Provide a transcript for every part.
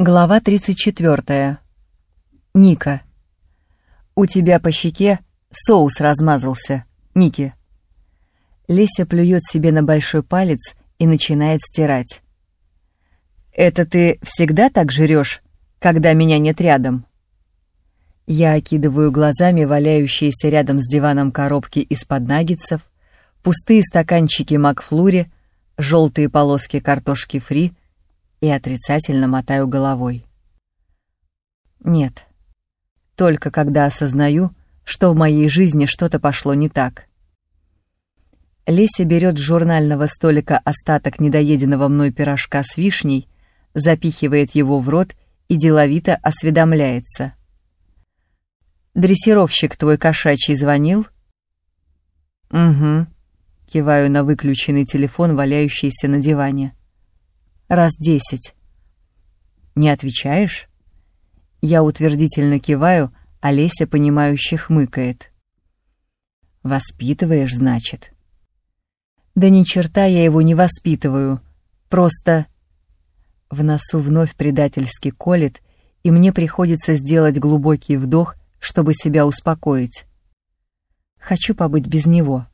Глава 34. Ника. «У тебя по щеке соус размазался, Ники». Леся плюет себе на большой палец и начинает стирать. «Это ты всегда так жрешь, когда меня нет рядом?» Я окидываю глазами валяющиеся рядом с диваном коробки из-под наггетсов, пустые стаканчики Макфлури, желтые полоски картошки фри и отрицательно мотаю головой. Нет. Только когда осознаю, что в моей жизни что-то пошло не так. Леся берет с журнального столика остаток недоеденного мной пирожка с вишней, запихивает его в рот и деловито осведомляется. «Дрессировщик твой кошачий звонил?» «Угу», — киваю на выключенный телефон, валяющийся на диване. «Раз десять». «Не отвечаешь?» Я утвердительно киваю, а Леся, понимающе хмыкает. «Воспитываешь, значит?» «Да ни черта я его не воспитываю. Просто...» В носу вновь предательски колет, и мне приходится сделать глубокий вдох, чтобы себя успокоить. Хочу побыть без него.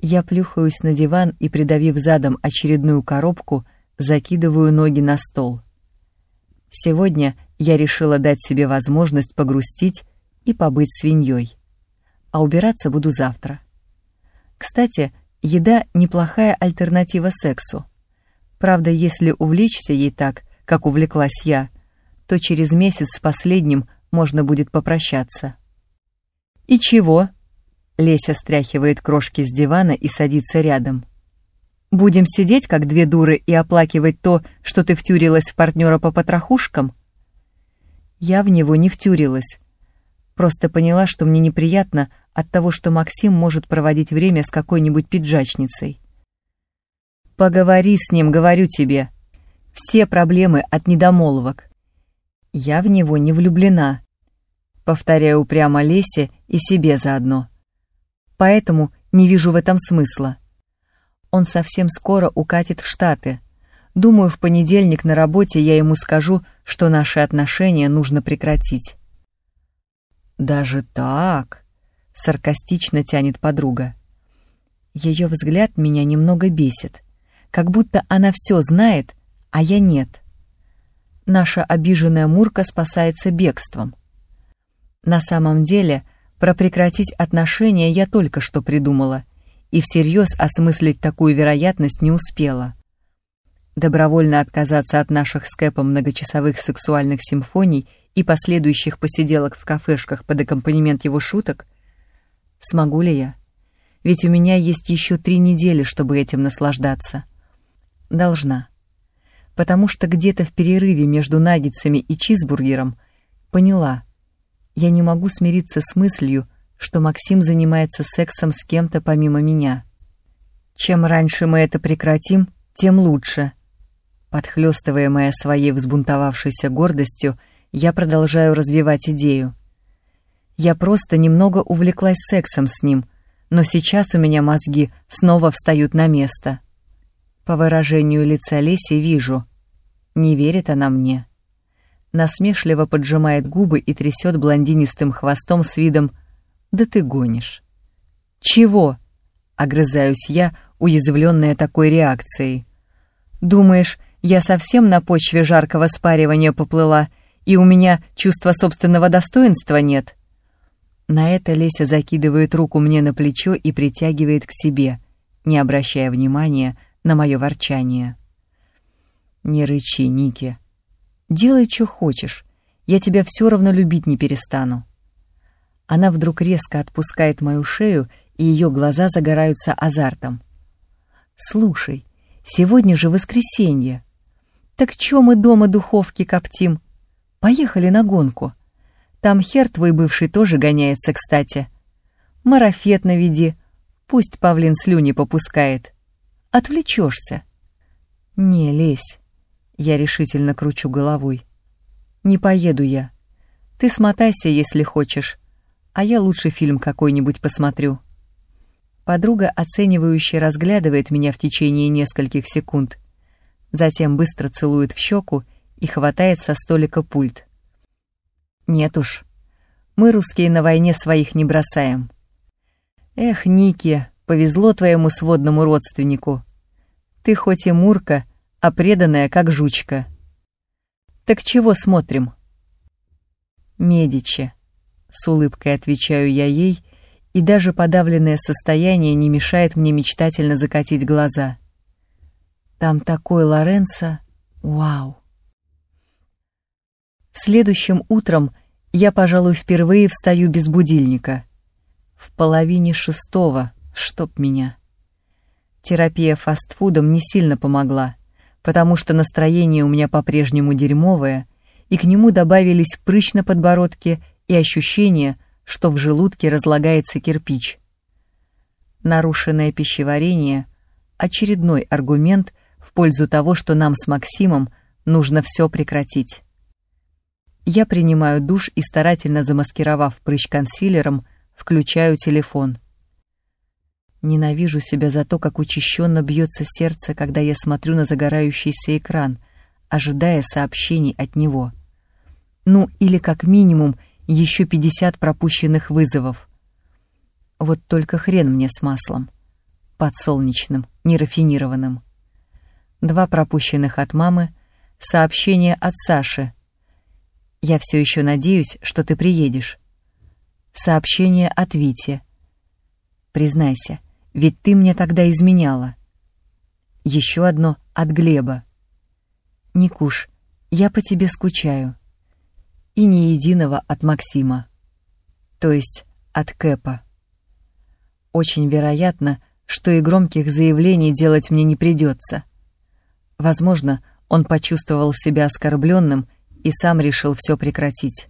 Я плюхаюсь на диван и, придавив задом очередную коробку, закидываю ноги на стол. Сегодня я решила дать себе возможность погрустить и побыть свиньей. А убираться буду завтра. Кстати, еда — неплохая альтернатива сексу. Правда, если увлечься ей так, как увлеклась я, то через месяц с последним можно будет попрощаться. «И чего?» Леся стряхивает крошки с дивана и садится рядом. «Будем сидеть, как две дуры, и оплакивать то, что ты втюрилась в партнера по потрохушкам?» Я в него не втюрилась. Просто поняла, что мне неприятно от того, что Максим может проводить время с какой-нибудь пиджачницей. «Поговори с ним, говорю тебе. Все проблемы от недомолвок. Я в него не влюблена. Повторяю упрямо Лесе и себе заодно. Поэтому не вижу в этом смысла. Он совсем скоро укатит в Штаты. Думаю, в понедельник на работе я ему скажу, что наши отношения нужно прекратить. «Даже так?» — саркастично тянет подруга. Ее взгляд меня немного бесит, как будто она все знает, а я нет наша обиженная Мурка спасается бегством. На самом деле, про прекратить отношения я только что придумала, и всерьез осмыслить такую вероятность не успела. Добровольно отказаться от наших с Кэпом многочасовых сексуальных симфоний и последующих посиделок в кафешках под аккомпанемент его шуток? Смогу ли я? Ведь у меня есть еще три недели, чтобы этим наслаждаться. Должна потому что где-то в перерыве между наггетсами и чизбургером поняла, я не могу смириться с мыслью, что Максим занимается сексом с кем-то помимо меня. Чем раньше мы это прекратим, тем лучше. Подхлёстываемая своей взбунтовавшейся гордостью, я продолжаю развивать идею. Я просто немного увлеклась сексом с ним, но сейчас у меня мозги снова встают на место. По выражению лица Леси вижу. Не верит она мне. Насмешливо поджимает губы и трясет блондинистым хвостом с видом «Да ты гонишь». «Чего?» — огрызаюсь я, уязвленная такой реакцией. «Думаешь, я совсем на почве жаркого спаривания поплыла, и у меня чувства собственного достоинства нет?» На это Леся закидывает руку мне на плечо и притягивает к себе, не обращая внимания на мое ворчание. «Не рычи, Ники. Делай, что хочешь. Я тебя все равно любить не перестану». Она вдруг резко отпускает мою шею, и ее глаза загораются азартом. «Слушай, сегодня же воскресенье. Так чё мы дома духовки коптим? Поехали на гонку. Там хер твой бывший тоже гоняется, кстати. Марафет наведи, пусть павлин слюни попускает. Отвлечешься. Не лезь. Я решительно кручу головой. Не поеду я. Ты смотайся, если хочешь, а я лучше фильм какой-нибудь посмотрю. Подруга оценивающе разглядывает меня в течение нескольких секунд, затем быстро целует в щеку и хватает со столика пульт. Нет уж, мы, русские, на войне своих не бросаем. Эх, Ники, повезло твоему сводному родственнику. Ты хоть и мурка, а преданная, как жучка. Так чего смотрим? Медичи. С улыбкой отвечаю я ей, и даже подавленное состояние не мешает мне мечтательно закатить глаза. Там такой Лоренцо, вау. Следующим утром я, пожалуй, впервые встаю без будильника. В половине шестого, чтоб меня. Терапия фастфудом не сильно помогла, потому что настроение у меня по-прежнему дерьмовое, и к нему добавились прыщ на подбородке и ощущение, что в желудке разлагается кирпич. Нарушенное пищеварение — очередной аргумент в пользу того, что нам с Максимом нужно все прекратить. Я принимаю душ и, старательно замаскировав прыщ консилером, включаю телефон. Ненавижу себя за то, как учащенно бьется сердце, когда я смотрю на загорающийся экран, ожидая сообщений от него. Ну, или как минимум еще 50 пропущенных вызовов. Вот только хрен мне с маслом. Подсолнечным, нерафинированным. Два пропущенных от мамы, сообщение от Саши. «Я все еще надеюсь, что ты приедешь». Сообщение от Вити. «Признайся, ведь ты мне тогда изменяла». Еще одно от Глеба. «Никуш, я по тебе скучаю» и ни единого от Максима, то есть от Кэпа. Очень вероятно, что и громких заявлений делать мне не придется. Возможно, он почувствовал себя оскорбленным и сам решил все прекратить.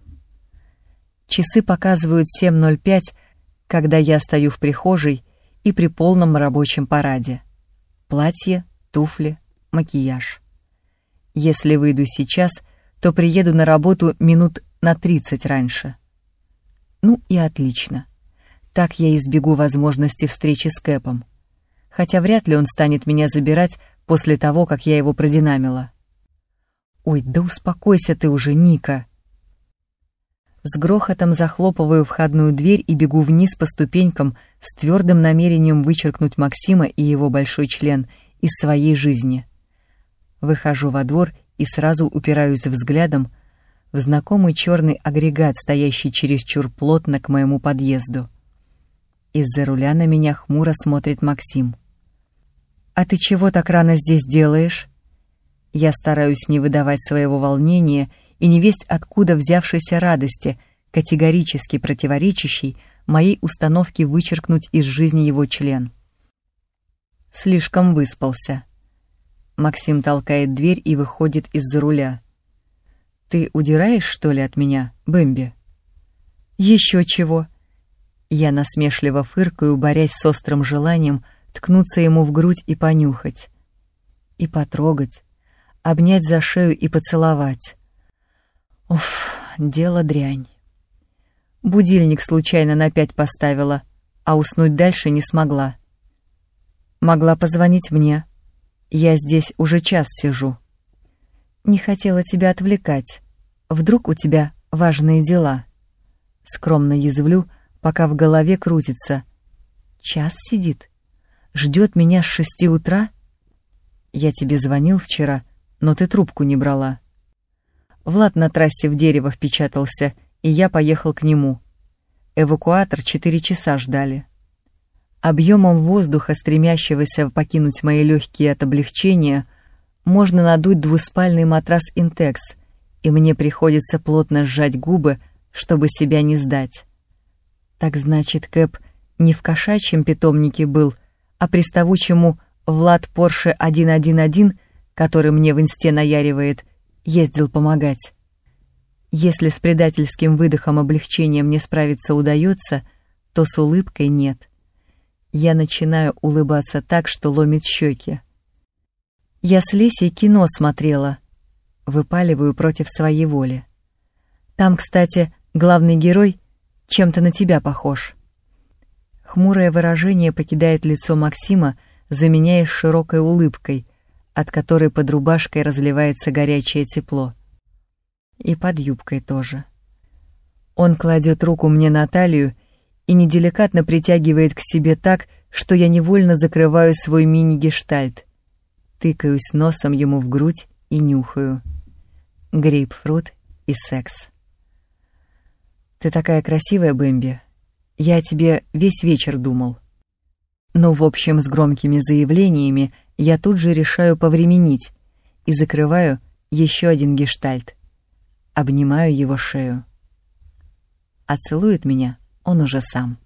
Часы показывают 7.05, когда я стою в прихожей и при полном рабочем параде. Платье, туфли, макияж. Если выйду сейчас — то приеду на работу минут на 30 раньше. Ну и отлично. Так я избегу возможности встречи с Кэпом. Хотя вряд ли он станет меня забирать после того, как я его продинамила. Ой, да успокойся ты уже, Ника. С грохотом захлопываю входную дверь и бегу вниз по ступенькам с твердым намерением вычеркнуть Максима и его большой член из своей жизни. Выхожу во двор и сразу упираюсь взглядом в знакомый черный агрегат, стоящий чересчур плотно к моему подъезду. Из-за руля на меня хмуро смотрит Максим. «А ты чего так рано здесь делаешь?» Я стараюсь не выдавать своего волнения и не весть откуда взявшейся радости, категорически противоречащей моей установке вычеркнуть из жизни его член. Слишком выспался. Максим толкает дверь и выходит из-за руля. «Ты удираешь, что ли, от меня, Бэмби?» «Еще чего!» Я насмешливо фыркаю, борясь с острым желанием ткнуться ему в грудь и понюхать. И потрогать, обнять за шею и поцеловать. Уф, дело дрянь. Будильник случайно на пять поставила, а уснуть дальше не смогла. Могла позвонить мне. Я здесь уже час сижу. Не хотела тебя отвлекать. Вдруг у тебя важные дела. Скромно язвлю, пока в голове крутится. Час сидит. Ждет меня с шести утра? Я тебе звонил вчера, но ты трубку не брала. Влад на трассе в дерево впечатался, и я поехал к нему. Эвакуатор четыре часа ждали. Объемом воздуха, стремящегося покинуть мои легкие от облегчения, можно надуть двуспальный матрас «Интекс», и мне приходится плотно сжать губы, чтобы себя не сдать. Так значит, Кэп не в кошачьем питомнике был, а приставучему Влад Порше 111, который мне в инсте наяривает, ездил помогать. Если с предательским выдохом облегчения мне справиться удается, то с улыбкой нет. Я начинаю улыбаться так, что ломит щеки. Я с Лесей кино смотрела. Выпаливаю против своей воли. Там, кстати, главный герой чем-то на тебя похож. Хмурое выражение покидает лицо Максима, заменяясь широкой улыбкой, от которой под рубашкой разливается горячее тепло. И под юбкой тоже. Он кладет руку мне на талию и неделикатно притягивает к себе так, что я невольно закрываю свой мини-гештальт. Тыкаюсь носом ему в грудь и нюхаю. Грейпфрут и секс. «Ты такая красивая, Бэмби. Я о тебе весь вечер думал». Но, в общем, с громкими заявлениями я тут же решаю повременить и закрываю еще один гештальт. Обнимаю его шею. А целует меня он уже сам.